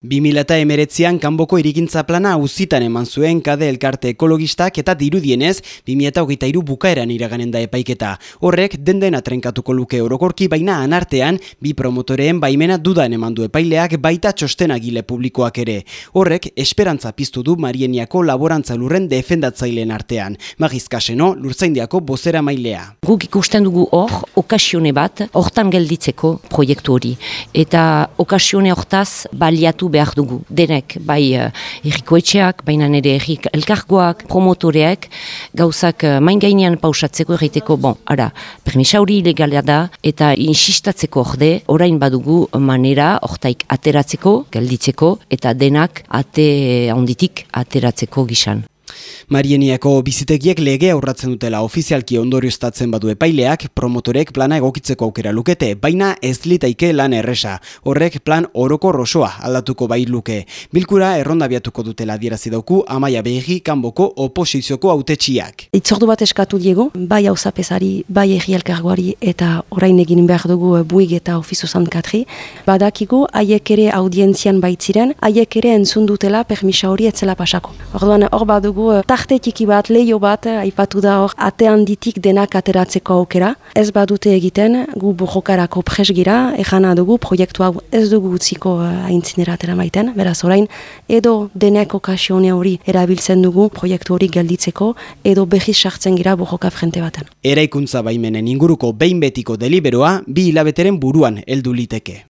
2008an kanboko irikintza plana uzitan eman zuen kade elkarte ekologistak eta dirudienez 2008 bukaeran iraganen da epaiketa. Horrek denden atrenkatuko luke orokorki baina anartean bi promotoreen baimena dudan eman du epaileak baita txostenagile publikoak ere. Horrek esperantza piztu du Marieniako laborantza lurren defendatzaileen artean. Magizkaseno, lurtzaindiako bozera mailea. Guk ikusten dugu hor, okasione bat, hortan gelditzeko proiektu hori. Eta okasione hortaz baliatu behar dugu. Denek, bai uh, errikoetxeak, baina nire errik elkargoak, promotoreak, gauzak uh, main gainean pausatzeko erriteko, bon, ara, permisa hori ilegalia da, eta insistatzeko orde, orain badugu manera, hortaik ateratzeko, gelditzeko, eta denak ate onditik ateratzeko gisan. Marieniako bizitegiek lege aurratzen dutela ofizialki ondorioztatzen badu epaileak, promotorek plana egokitzeko aukera lukete, baina ez litaike lan erresa. Horrek plan oroko rosoa aldatuko bai luke. Bilkura erronda biatuko dutela dierazi dauku amaia behi kanboko oposizioko autetxiak. Itzordu bat eskatu diego, bai hau zapesari, bai erri elkargoari eta orain egin behar dugu buig eta ofizu zantkatri. Badakigu, haiek ere audientzian baitziren, haiek ere entzun dutela permisa hori etzela pasako. Orduan, hor badugu tarte txiki bat, leio bat, eh, aipatu da hor, atean ditik denak ateratzeko aukera. Ez badute egiten, gu burrokarako presgira, ejana dugu, proiektu hau ez dugu utziko uh, aintzinera atera maiten, beraz orain, edo denek okasione hori erabiltzen dugu proiektu hori gelditzeko, edo behiz sartzen gira burroka frente baten. Eraikuntza baimenen inguruko behin betiko deliberoa, bi hilabeteren buruan heldu liteke.